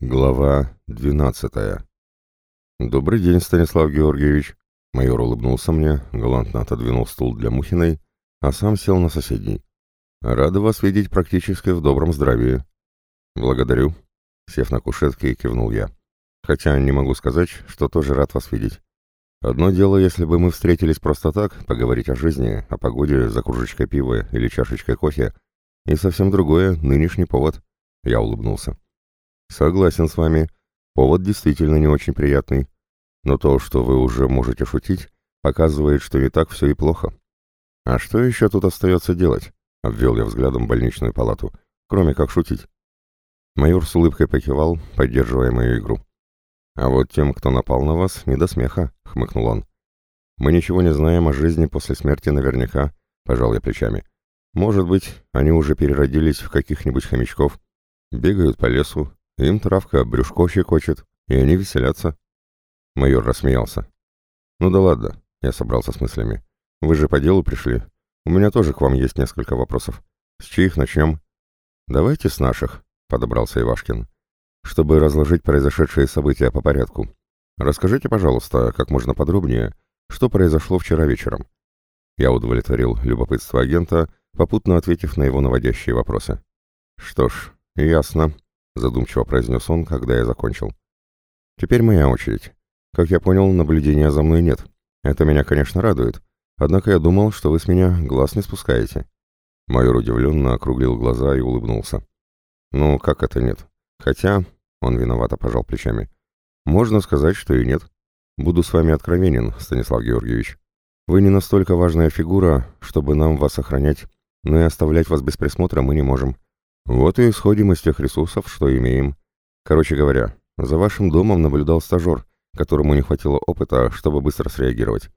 Глава 12 «Добрый день, Станислав Георгиевич!» Майор улыбнулся мне, галантно отодвинул стул для Мухиной, а сам сел на соседний. «Рада вас видеть практически в добром здравии». «Благодарю», — сев на кушетке, кивнул я. «Хотя не могу сказать, что тоже рад вас видеть. Одно дело, если бы мы встретились просто так, поговорить о жизни, о погоде, за кружечкой пива или чашечкой кофе, и совсем другое — нынешний повод». Я улыбнулся. Согласен с вами. Повод действительно не очень приятный. Но то, что вы уже можете шутить, показывает, что не так все и плохо. А что еще тут остается делать? Обвел я взглядом больничную палату. Кроме как шутить. Майор с улыбкой покивал, поддерживая мою игру. «А вот тем, кто напал на вас, не до смеха», — хмыкнул он. «Мы ничего не знаем о жизни после смерти наверняка», — пожал я плечами. «Может быть, они уже переродились в каких-нибудь хомячков, бегают по лесу, им травка брюшко щекочет, и они веселятся. Майор рассмеялся. Ну да ладно, я собрался с мыслями. Вы же по делу пришли. У меня тоже к вам есть несколько вопросов. С чьих начнем? Давайте с наших, подобрался Ивашкин. Чтобы разложить произошедшие события по порядку. Расскажите, пожалуйста, как можно подробнее, что произошло вчера вечером. Я удовлетворил любопытство агента, попутно ответив на его наводящие вопросы. Что ж, ясно, задумчиво произнес он, когда я закончил. Теперь моя очередь. Как я понял, наблюдения за мной нет. Это меня, конечно, радует. Однако я думал, что вы с меня глаз не спускаете. Майор удивленно округлил глаза и улыбнулся. Ну, как это нет? Хотя, он виновато пожал плечами. Можно сказать, что и нет. Буду с вами откровенен, Станислав Георгиевич. Вы не настолько важная фигура, чтобы нам вас охранять, но и оставлять вас без присмотра мы не можем. Вот и исходим из тех ресурсов, что имеем. Короче говоря, за вашим домом наблюдал стажер, которому не хватило опыта, чтобы быстро среагировать.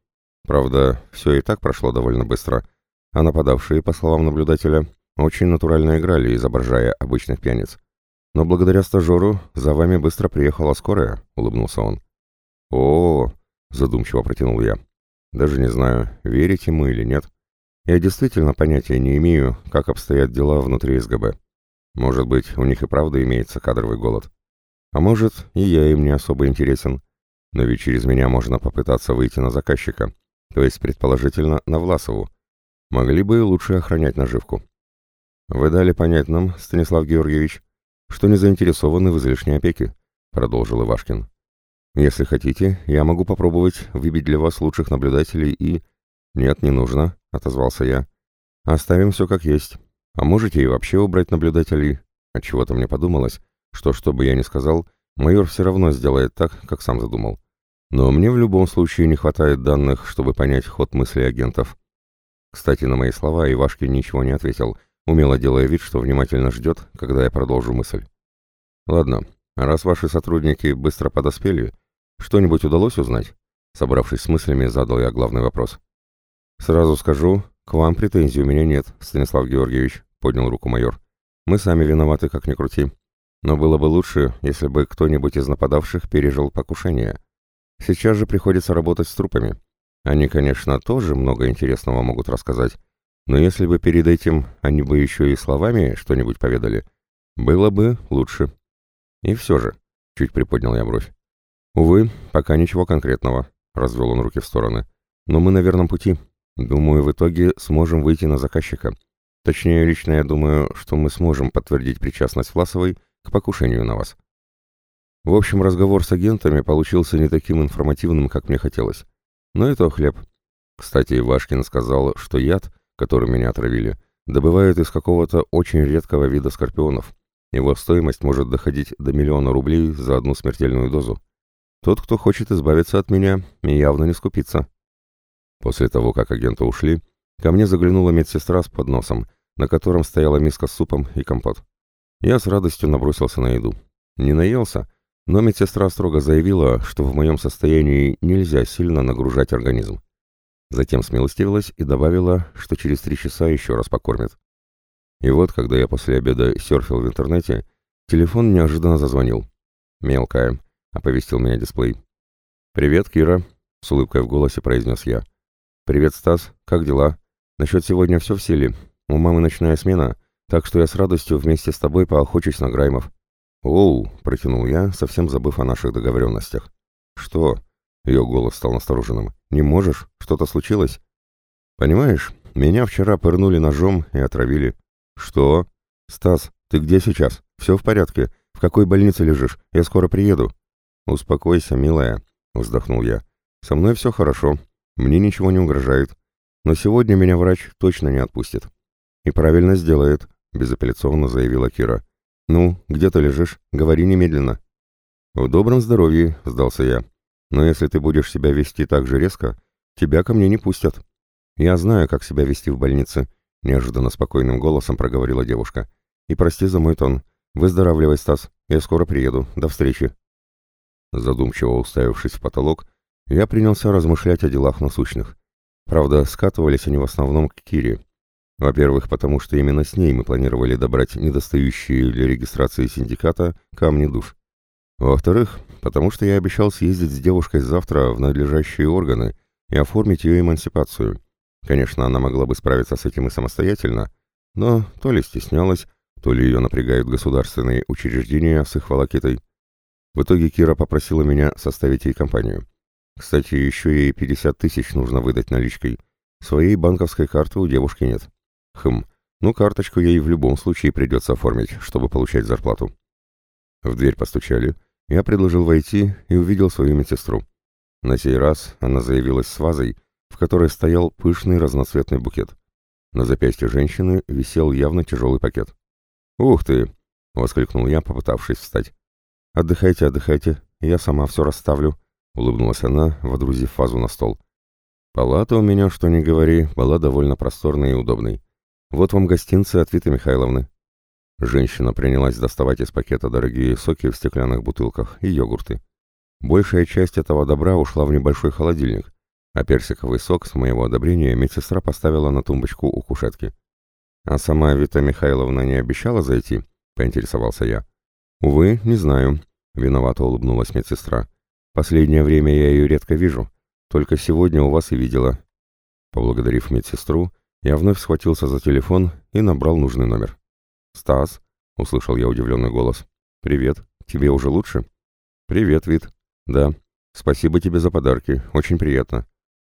Правда, все и так прошло довольно быстро, а нападавшие, по словам наблюдателя, очень натурально играли, изображая обычных пьяниц. Но благодаря стажеру за вами быстро приехала скорая, улыбнулся он. О, задумчиво протянул я. Даже не знаю, верите мы или нет. Я действительно понятия не имею, как обстоят дела внутри СГБ. Может быть, у них и правда имеется кадровый голод. А может, и я им не особо интересен. Но ведь через меня можно попытаться выйти на заказчика, то есть, предположительно, на Власову. Могли бы и лучше охранять наживку. Вы дали понять нам, Станислав Георгиевич, что не заинтересованы в излишней опеке, продолжил Ивашкин. Если хотите, я могу попробовать выбить для вас лучших наблюдателей и... Нет, не нужно, отозвался я. Оставим все как есть. А можете и вообще убрать наблюдателей. Отчего-то мне подумалось, что, что бы я ни сказал, майор все равно сделает так, как сам задумал. Но мне в любом случае не хватает данных, чтобы понять ход мыслей агентов. Кстати, на мои слова Ивашкин ничего не ответил, умело делая вид, что внимательно ждет, когда я продолжу мысль. «Ладно, раз ваши сотрудники быстро подоспели, что-нибудь удалось узнать?» Собравшись с мыслями, задал я главный вопрос. «Сразу скажу, «К вам претензий у меня нет, Станислав Георгиевич», — поднял руку майор. «Мы сами виноваты, как ни крути. Но было бы лучше, если бы кто-нибудь из нападавших пережил покушение. Сейчас же приходится работать с трупами. Они, конечно, тоже много интересного могут рассказать, но если бы перед этим они бы еще и словами что-нибудь поведали, было бы лучше. И все же, чуть приподнял я бровь. Увы, пока ничего конкретного, развел он руки в стороны. Но мы на верном пути. Думаю, в итоге сможем выйти на заказчика. Точнее, лично я думаю, что мы сможем подтвердить причастность Власовой к покушению на вас. В общем, разговор с агентами получился не таким информативным, как мне хотелось. Но это хлеб. Кстати, Ивашкин сказал, что яд, которым меня отравили, добывают из какого-то очень редкого вида скорпионов. Его стоимость может доходить до миллиона рублей за одну смертельную дозу. Тот, кто хочет избавиться от меня, явно не скупится. После того, как агенты ушли, ко мне заглянула медсестра с подносом, на котором стояла миска с супом и компот. Я с радостью набросился на еду. Не наелся, но медсестра строго заявила, что в моем состоянии нельзя сильно нагружать организм. Затем смилостивилась и добавила, что через три часа еще раз покормит. И вот, когда я после обеда серфил в интернете, телефон неожиданно зазвонил. «Мелкая», — оповестил меня дисплей. «Привет, Кира», — с улыбкой в голосе произнес я. «Привет, Стас. Как дела? Насчет сегодня все в силе. У мамы ночная смена, так что я с радостью вместе с тобой поохочусь на Граймов». «Оу», — протянул я, совсем забыв о наших договоренностях. «Что?» — ее голос стал настороженным. «Не можешь? Что-то случилось?» «Понимаешь, меня вчера пырнули ножом и отравили». «Что?» «Стас, ты где сейчас? Все в порядке? В какой больнице лежишь? Я скоро приеду». «Успокойся, милая», — вздохнул я. «Со мной все хорошо. Мне ничего не угрожает. Но сегодня меня врач точно не отпустит». «И правильно сделает», — безапелляционно заявила Кира. «Ну, где ты лежишь? Говори немедленно». «В добром здоровье», — сдался я. «Но если ты будешь себя вести так же резко, тебя ко мне не пустят». «Я знаю, как себя вести в больнице», — неожиданно спокойным голосом проговорила девушка. «И прости за мой тон. Выздоравливай, Стас. Я скоро приеду. До встречи». Задумчиво уставившись в потолок, я принялся размышлять о делах насущных. Правда, скатывались они в основном к Кире, во-первых, потому что именно с ней мы планировали добрать недостающие для регистрации синдиката камни душ. Во-вторых, потому что я обещал съездить с девушкой завтра в надлежащие органы и оформить ее эмансипацию. Конечно, она могла бы справиться с этим и самостоятельно, но то ли стеснялась, то ли ее напрягают государственные учреждения с их волокитой. В итоге Кира попросила меня составить ей компанию. Кстати, еще ей 50 тысяч нужно выдать наличкой. Своей банковской карты у девушки нет. Хм, ну карточку ей в любом случае придется оформить, чтобы получать зарплату. В дверь постучали. Я предложил войти и увидел свою медсестру. На сей раз она заявилась с вазой, в которой стоял пышный разноцветный букет. На запястье женщины висел явно тяжелый пакет. «Ух ты!» — воскликнул я, попытавшись встать. «Отдыхайте, отдыхайте, я сама все расставлю», — улыбнулась она, водрузив вазу на стол. Палата у меня, что ни говори, была довольно просторной и удобной. Вот вам гостинцы от Виты Михайловны». Женщина принялась доставать из пакета дорогие соки в стеклянных бутылках и йогурты. Большая часть этого добра ушла в небольшой холодильник, а персиковый сок с моего одобрения медсестра поставила на тумбочку у кушетки. «А сама Вита Михайловна не обещала зайти?» — поинтересовался я. «Увы, не знаю», — виновато улыбнулась медсестра. «Последнее время я ее редко вижу. Только сегодня у вас и видела». Поблагодарив медсестру, я вновь схватился за телефон и набрал нужный номер. «Стас», — услышал я удивленный голос. «Привет. Тебе уже лучше?» «Привет, Вит. Да. Спасибо тебе за подарки. Очень приятно».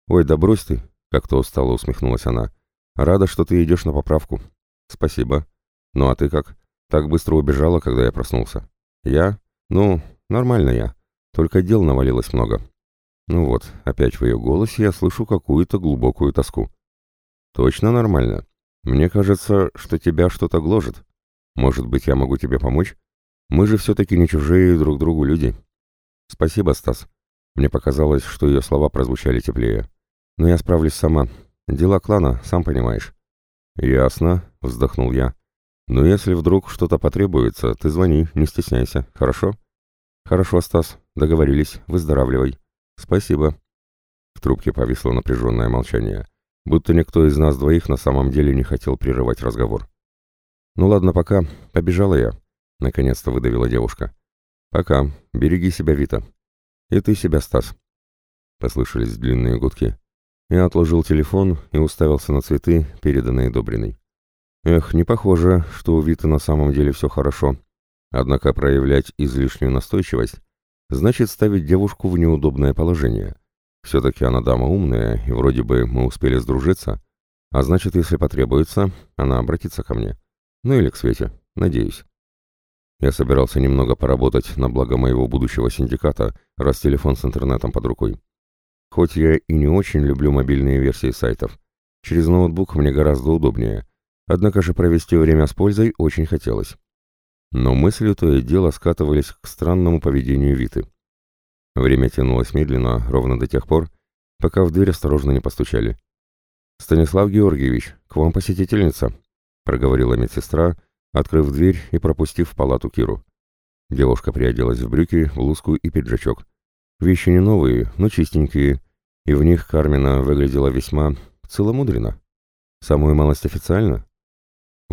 «Ой, да брось ты», — как-то устало усмехнулась она. «Рада, что ты идешь на поправку». «Спасибо. Ну а ты как? Так быстро убежала, когда я проснулся?» «Я? Ну, нормально я. Только дел навалилось много». Ну вот, опять в ее голосе я слышу какую-то глубокую тоску. «Точно нормально? Мне кажется, что тебя что-то гложет. Может быть, я могу тебе помочь? Мы же все-таки не чужие друг другу люди». «Спасибо, Стас». Мне показалось, что ее слова прозвучали теплее. «Но я справлюсь сама. Дела клана, сам понимаешь». «Ясно», — вздохнул я. «Но если вдруг что-то потребуется, ты звони, не стесняйся, хорошо?» «Хорошо, Стас, договорились, выздоравливай». «Спасибо». В трубке повисло напряженное молчание будто никто из нас двоих на самом деле не хотел прерывать разговор. «Ну ладно, пока. Побежала я», — наконец-то выдавила девушка. «Пока. Береги себя, Вита. И ты себя, Стас». Послышались длинные гудки. Я отложил телефон и уставился на цветы, переданные Добриной. Эх, не похоже, что у Виты на самом деле все хорошо. Однако проявлять излишнюю настойчивость значит ставить девушку в неудобное положение. Все-таки она дама умная, и вроде бы мы успели сдружиться. А значит, если потребуется, она обратится ко мне. Ну или к Свете, надеюсь. Я собирался немного поработать на благо моего будущего синдиката, раз телефон с интернетом под рукой. Хоть я и не очень люблю мобильные версии сайтов. Через ноутбук мне гораздо удобнее. Однако же провести время с пользой очень хотелось. Но мысли то и дело скатывались к странному поведению Виты. Время тянулось медленно, ровно до тех пор, пока в дверь осторожно не постучали. «Станислав Георгиевич, к вам посетительница», — проговорила медсестра, открыв дверь и пропустив в палату Киру. Девушка приоделась в брюки, блузку и пиджачок. Вещи не новые, но чистенькие, и в них Кармина выглядела весьма целомудренно. Самую малость официально.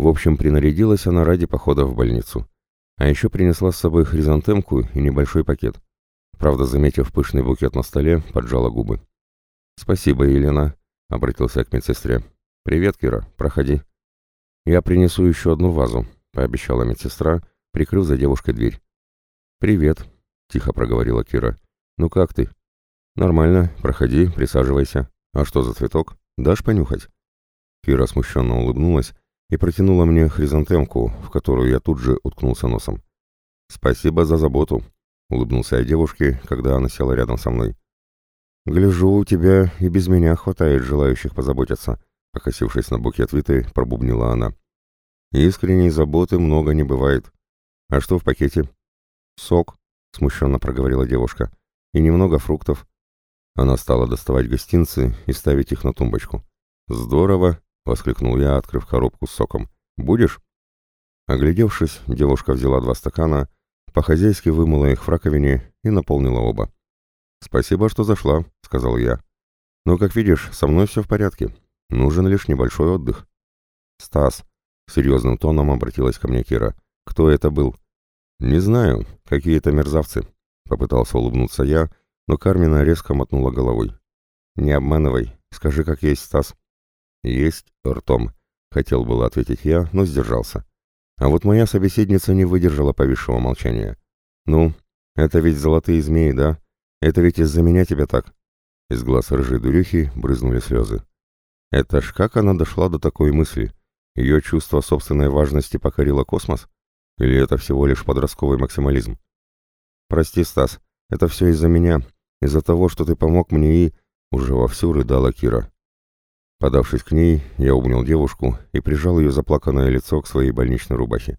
В общем, принарядилась она ради похода в больницу. А еще принесла с собой хризантемку и небольшой пакет. Правда, заметив пышный букет на столе, поджала губы. «Спасибо, Елена», — обратился к медсестре. «Привет, Кира, проходи». «Я принесу еще одну вазу», — пообещала медсестра, прикрыв за девушкой дверь. «Привет», — тихо проговорила Кира. «Ну как ты?» «Нормально, проходи, присаживайся. А что за цветок? Дашь понюхать?» Кира смущенно улыбнулась и протянула мне хризантемку, в которую я тут же уткнулся носом. «Спасибо за заботу», — улыбнулся я девушке, когда она села рядом со мной. «Гляжу, у тебя и без меня хватает желающих позаботиться», — покосившись на букет виты, пробубнила она. «Искренней заботы много не бывает. А что в пакете?» «Сок», — смущенно проговорила девушка, — «и немного фруктов». Она стала доставать гостинцы и ставить их на тумбочку. «Здорово!» — воскликнул я, открыв коробку с соком. «Будешь?» Оглядевшись, девушка взяла два стакана, по-хозяйски вымыла их в раковине и наполнила оба. «Спасибо, что зашла», — сказал я. «Но, как видишь, со мной все в порядке. Нужен лишь небольшой отдых». «Стас», — серьезным тоном обратилась ко мне Кира. «Кто это был?» «Не знаю. Какие-то мерзавцы», — попытался улыбнуться я, но Кармина резко мотнула головой. «Не обманывай. Скажи, как есть, Стас». «Есть ртом», — хотел было ответить я, но сдержался. А вот моя собеседница не выдержала повисшего молчания. «Ну, это ведь золотые змеи, да? Это ведь из-за меня тебя так?» Из глаз рыжей дурюхи брызнули слезы. Это ж как она дошла до такой мысли? Ее чувство собственной важности покорило космос? Или это всего лишь подростковый максимализм? «Прости, Стас, это все из-за меня, из-за того, что ты помог мне и...» Уже вовсю рыдала Кира. Подавшись к ней, я обнял девушку и прижал ее заплаканное лицо к своей больничной рубахе.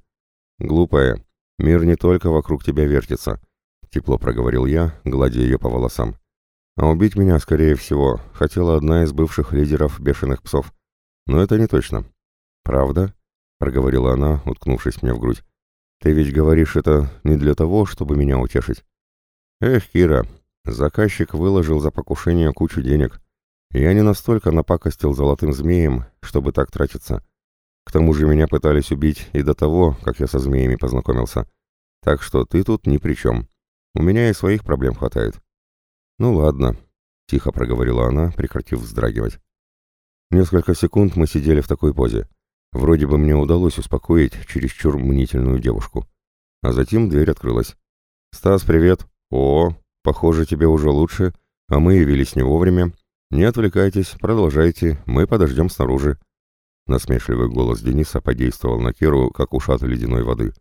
«Глупая, мир не только вокруг тебя вертится», — тепло проговорил я, гладя ее по волосам. «А убить меня, скорее всего, хотела одна из бывших лидеров бешеных псов. Но это не точно». «Правда?» — проговорила она, уткнувшись мне в грудь. «Ты ведь говоришь это не для того, чтобы меня утешить». «Эх, Кира, заказчик выложил за покушение кучу денег». Я не настолько напакостил золотым змеем, чтобы так тратиться. К тому же меня пытались убить и до того, как я со змеями познакомился. Так что ты тут ни при чем. У меня и своих проблем хватает. Ну ладно, тихо проговорила она, прекратив вздрагивать. Несколько секунд мы сидели в такой позе. Вроде бы мне удалось успокоить чересчур мнительную девушку. А затем дверь открылась. «Стас, привет!» «О, похоже, тебе уже лучше, а мы явились не вовремя. «Не отвлекайтесь, продолжайте, мы подождем снаружи». Насмешливый голос Дениса подействовал на Киру, как ушат ледяной воды.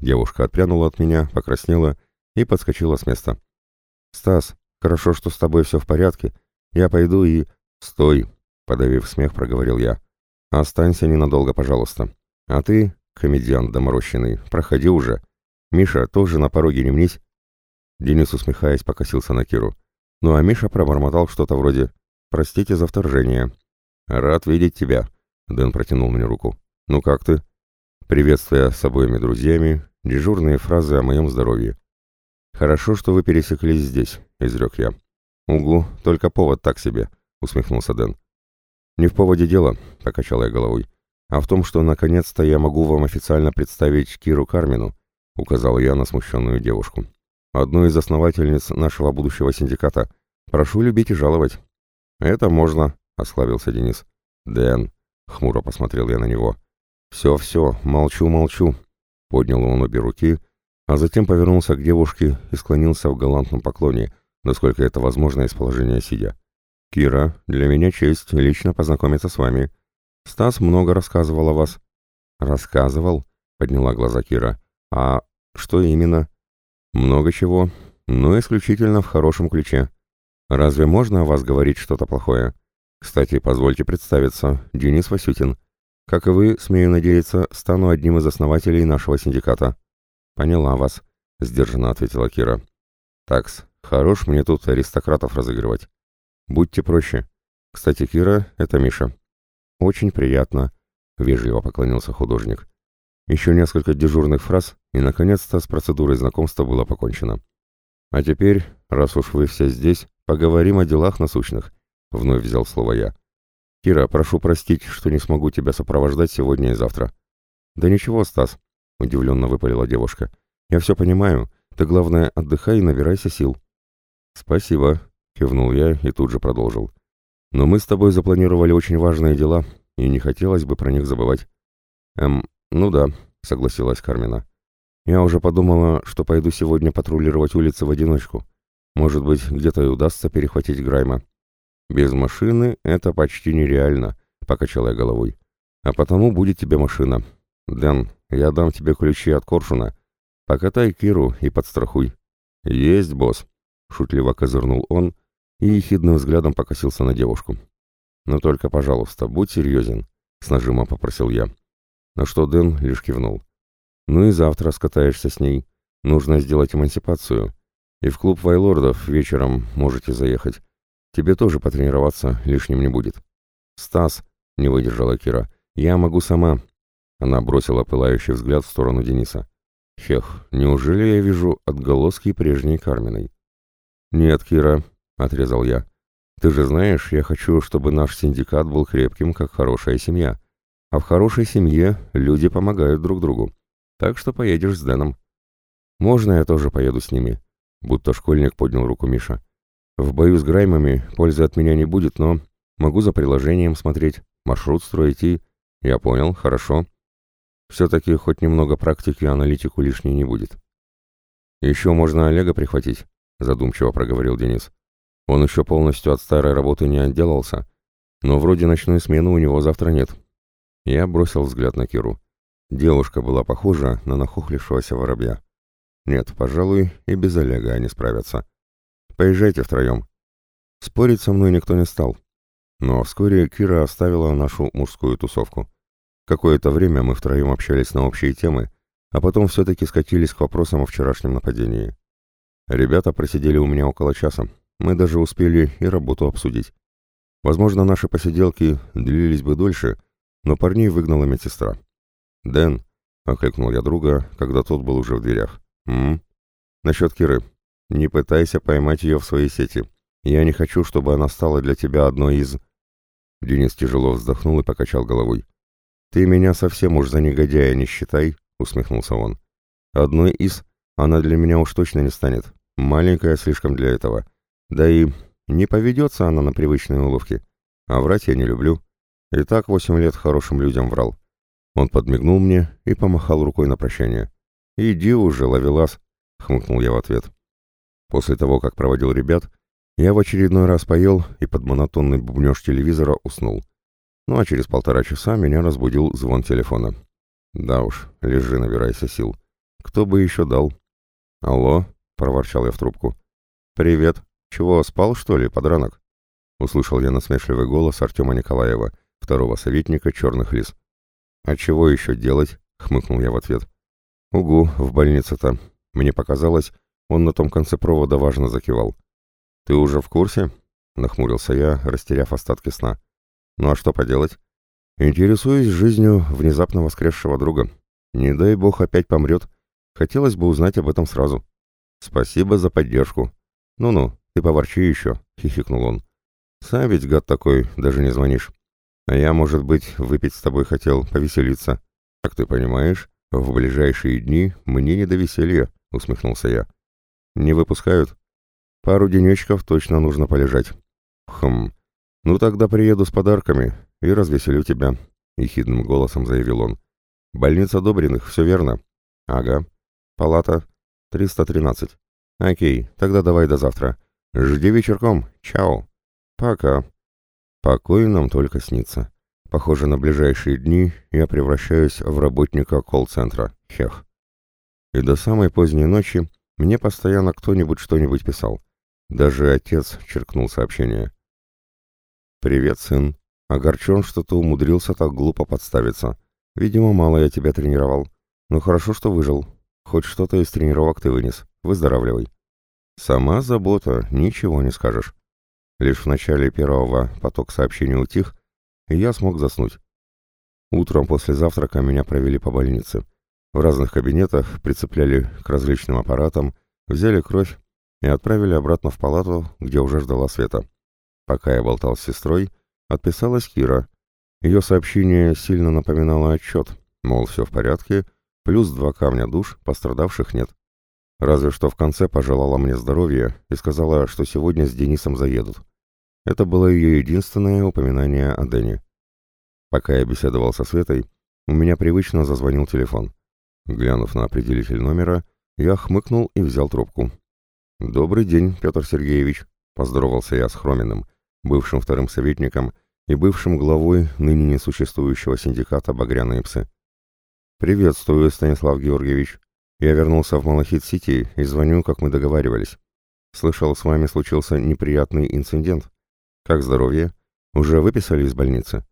Девушка отпрянула от меня, покраснела и подскочила с места. «Стас, хорошо, что с тобой все в порядке. Я пойду и...» «Стой!» — подавив смех, проговорил я. «Останься ненадолго, пожалуйста. А ты, комедиант доморощенный, проходи уже. Миша, тоже на пороге не мнись». Денис, усмехаясь, покосился на Киру. Ну а Миша пробормотал что-то вроде «Простите за вторжение». «Рад видеть тебя», — Дэн протянул мне руку. «Ну как ты?» Приветствия с обоими друзьями, дежурные фразы о моем здоровье. «Хорошо, что вы пересеклись здесь», — изрек я. «Угу, только повод так себе», — усмехнулся Дэн. «Не в поводе дела», — покачал я головой, «а в том, что наконец-то я могу вам официально представить Киру Кармину», — указал я на смущенную девушку. «Одну из основательниц нашего будущего синдиката. Прошу любить и жаловать». «Это можно», — осклабился Денис. «Дэн», — хмуро посмотрел я на него. «Все-все, молчу-молчу», — поднял он обе руки, а затем повернулся к девушке и склонился в галантном поклоне, насколько это возможно из положения сидя. «Кира, для меня честь лично познакомиться с вами. Стас много рассказывал о вас». «Рассказывал?» — подняла глаза Кира. «А что именно?» «Много чего, но исключительно в хорошем ключе. Разве можно о вас говорить что-то плохое? Кстати, позвольте представиться, Денис Васютин. Как и вы, смею надеяться, стану одним из основателей нашего синдиката. Поняла вас, сдержанно ответила Кира. Такс, хорош мне тут аристократов разыгрывать. Будьте проще. Кстати, Кира, это Миша. Очень приятно, вежливо поклонился художник. Еще несколько дежурных фраз, и, наконец-то, с процедурой знакомства было покончено. А теперь, раз уж вы все здесь, «Поговорим о делах насущных», — вновь взял слово я. «Кира, прошу простить, что не смогу тебя сопровождать сегодня и завтра». «Да ничего, Стас», — удивленно выпалила девушка. «Я все понимаю. Ты, главное, отдыхай и набирайся сил». «Спасибо», — кивнул я и тут же продолжил. «Но мы с тобой запланировали очень важные дела, и не хотелось бы про них забывать». «Эм, ну да», — согласилась Кармина. Я уже подумала, что пойду сегодня патрулировать улицы в одиночку. Может быть, где-то и удастся перехватить Грайма. Без машины это почти нереально, покачала я головой. А потому будет тебе машина. Дэн, я дам тебе ключи от Коршуна. Покатай Киру и подстрахуй. Есть, босс, шутливо козырнул он и ехидным взглядом покосился на девушку. «Но только, пожалуйста, будь серьезен», — с нажимом попросил я. На что Дэн лишь кивнул. «Ну и завтра скатаешься с ней. Нужно сделать эмансипацию. И в клуб Вайлордов вечером можете заехать. Тебе тоже потренироваться лишним не будет». «Стас», — не выдержала Кира, — «я могу сама». Она бросила пылающий взгляд в сторону Дениса. «Хех, неужели я вижу отголоски прежней Карминой?» «Нет, Кира», — отрезал я. «Ты же знаешь, я хочу, чтобы наш синдикат был крепким, как хорошая семья. А в хорошей семье люди помогают друг другу. Так что поедешь с Дэном». «Можно я тоже поеду с ними?» Будто школьник поднял руку Миша. «В бою с Граймами пользы от меня не будет, но могу за приложением смотреть, маршрут строить и...» «Я понял, хорошо. Все-таки хоть немного практики аналитику лишней не будет». «Еще можно Олега прихватить», — задумчиво проговорил Денис. Он еще полностью от старой работы не отделался, но вроде ночной смены у него завтра нет. Я бросил взгляд на Киру. Девушка была похожа на нахохлившегося воробья. Нет, пожалуй, и без Олега они справятся. Поезжайте втроем. Спорить со мной никто не стал. Но вскоре Кира оставила нашу мужскую тусовку. Какое-то время мы втроем общались на общие темы, а потом все-таки скатились к вопросам о вчерашнем нападении. Ребята просидели у меня около часа, мы даже успели и работу обсудить. Возможно, наши посиделки длились бы дольше, но парней выгнала медсестра. «Дэн», — окликнул я друга, когда тот был уже в дверях. «М? Насчет Киры. Не пытайся поймать ее в своей сети. Я не хочу, чтобы она стала для тебя одной из...» Денис тяжело вздохнул и покачал головой. «Ты меня совсем уж за негодяя не считай», — усмехнулся он. «Одной из она для меня уж точно не станет. Маленькая слишком для этого. Да и не поведется она на привычные уловки. А врать я не люблю. И так восемь лет хорошим людям врал. Он подмигнул мне и помахал рукой на прощание. «Иди уже, ловелас», — хмыкнул я в ответ. После того, как проводил ребят, я в очередной раз поел и под монотонный бубнеж телевизора уснул. Ну а через полтора часа меня разбудил звон телефона. Да уж, лежи, набирайся сил. Кто бы еще дал? «Алло», — проворчал я в трубку. «Привет», «Чего, спал, что ли, подранок?» Услышал я насмешливый голос Артема Николаева, второго советника «Черных лис». «А чего еще делать?» — хмыкнул я в ответ. «Угу, в больнице-то. Мне показалось, он на том конце провода важно закивал». «Ты уже в курсе?» — нахмурился я, растеряв остатки сна. «Ну а что поделать?» «Интересуюсь жизнью внезапно воскресшего друга. Не дай бог опять помрет. Хотелось бы узнать об этом сразу». «Спасибо за поддержку. Ну-ну, «Ты поворчи еще», — хихикнул он. «Сам ведь гад такой, даже не звонишь. А я, может быть, выпить с тобой хотел, повеселиться. Как ты понимаешь, в ближайшие дни мне не до веселья», — усмехнулся я. «Не выпускают? Пару денечков точно нужно полежать». «Хм, ну тогда приеду с подарками и развеселю тебя», — ехидным голосом заявил он. «Больница Добриных, все верно?» «Ага. Палата 313. Окей, тогда давай до завтра. Жди вечерком. Чао. Пока. Покой нам только снится. Похоже, на ближайшие дни я превращаюсь в работника колл-центра. Хех. И до самой поздней ночи мне постоянно кто-нибудь что-нибудь писал. Даже отец черкнул сообщение. «Привет, сын. Огорчен, что ты умудрился так глупо подставиться. Видимо, мало я тебя тренировал. Но хорошо, что выжил. Хоть что-то из тренировок ты вынес. Выздоравливай». Сама забота, ничего не скажешь. Лишь в начале первого поток сообщений утих, и я смог заснуть. Утром после завтрака меня провели по больнице. В разных кабинетах прицепляли к различным аппаратам, взяли кровь и отправили обратно в палату, где уже ждала Света. Пока я болтал с сестрой, отписалась Кира. Ее сообщение сильно напоминало отчет, мол, все в порядке, плюс два камня душ, пострадавших нет. Разве что в конце пожелала мне здоровья и сказала, что сегодня с Денисом заедут. Это было ее единственное упоминание о Дэне. Пока я беседовал со Светой, у меня привычно зазвонил телефон. Глянув на определитель номера, я хмыкнул и взял трубку. «Добрый день, Петр Сергеевич», — поздоровался я с Хроминым, бывшим вторым советником и бывшим главой ныне несуществующего синдиката «Багряные псы». «Приветствую, Станислав Георгиевич. Я вернулся в Малахит-Сити и звоню, как мы договаривались. Слышал, с вами случился неприятный инцидент. Как здоровье? Уже выписали из больницы?»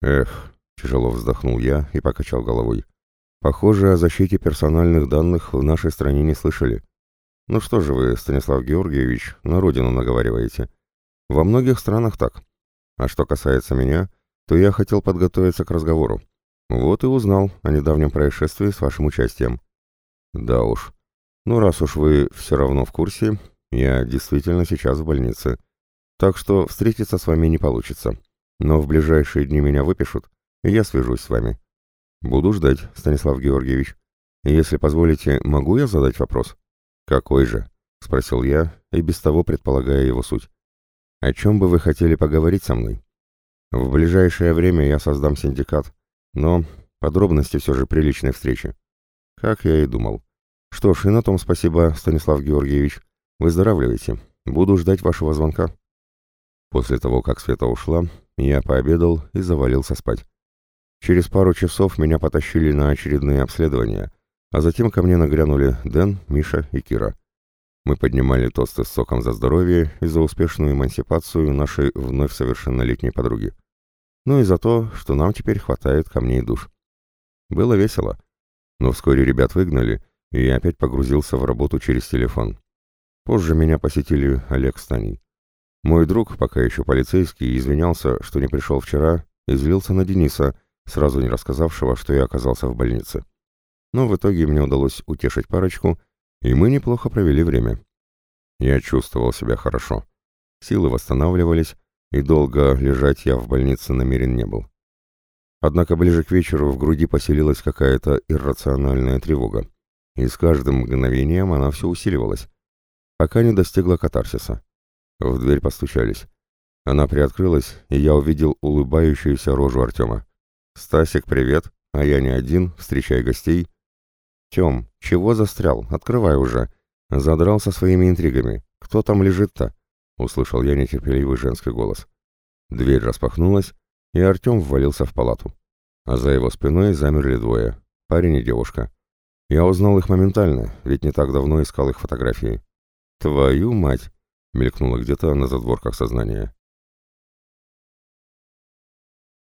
«Эх», — тяжело вздохнул я и покачал головой. «Похоже, о защите персональных данных в нашей стране не слышали. Ну что же вы, Станислав Георгиевич, на родину наговариваете? Во многих странах так. А что касается меня, то я хотел подготовиться к разговору. Вот и узнал о недавнем происшествии с вашим участием. Да уж. Ну, раз уж вы все равно в курсе, я действительно сейчас в больнице. Так что встретиться с вами не получится. Но в ближайшие дни меня выпишут, и я свяжусь с вами. Буду ждать, Станислав Георгиевич. Если позволите, могу я задать вопрос? Какой же? Спросил я, и без того предполагая его суть. О чем бы вы хотели поговорить со мной? В ближайшее время я создам синдикат, но подробности все же приличной встречи. Как я и думал. Что ж, и на том спасибо, Станислав Георгиевич. Выздоравливайте. Буду ждать вашего звонка. После того, как Света ушла, я пообедал и завалился спать. Через пару часов меня потащили на очередные обследования, а затем ко мне нагрянули Дэн, Миша и Кира. Мы поднимали тосты с соком за здоровье и за успешную эмансипацию нашей вновь совершеннолетней подруги. Ну и за то, что нам теперь хватает камней душ. Было весело. Но вскоре ребят выгнали, и я опять погрузился в работу через телефон. Позже меня посетили Олег с Таней. Мой друг, пока еще полицейский, извинялся, что не пришел вчера, и злился на Дениса, сразу не рассказавшего, что я оказался в больнице. Но в итоге мне удалось утешить парочку, и мы неплохо провели время. Я чувствовал себя хорошо. Силы восстанавливались, и долго лежать я в больнице намерен не был. Однако ближе к вечеру в груди поселилась какая-то иррациональная тревога, и с каждым мгновением она все усиливалась, пока не достигла катарсиса. В дверь постучались. Она приоткрылась, и я увидел улыбающуюся рожу Артема. «Стасик, привет! А я не один, встречай гостей!» «Тем, чего застрял? Открывай уже!» Задрался своими интригами. «Кто там лежит-то?» услышал я нетерпеливый женский голос. Дверь распахнулась, и Артем ввалился в палату. А за его спиной замерли двое, парень и девушка. Я узнал их моментально, ведь не так давно искал их фотографии. «Твою мать!» — мелькнуло где-то на задворках сознания.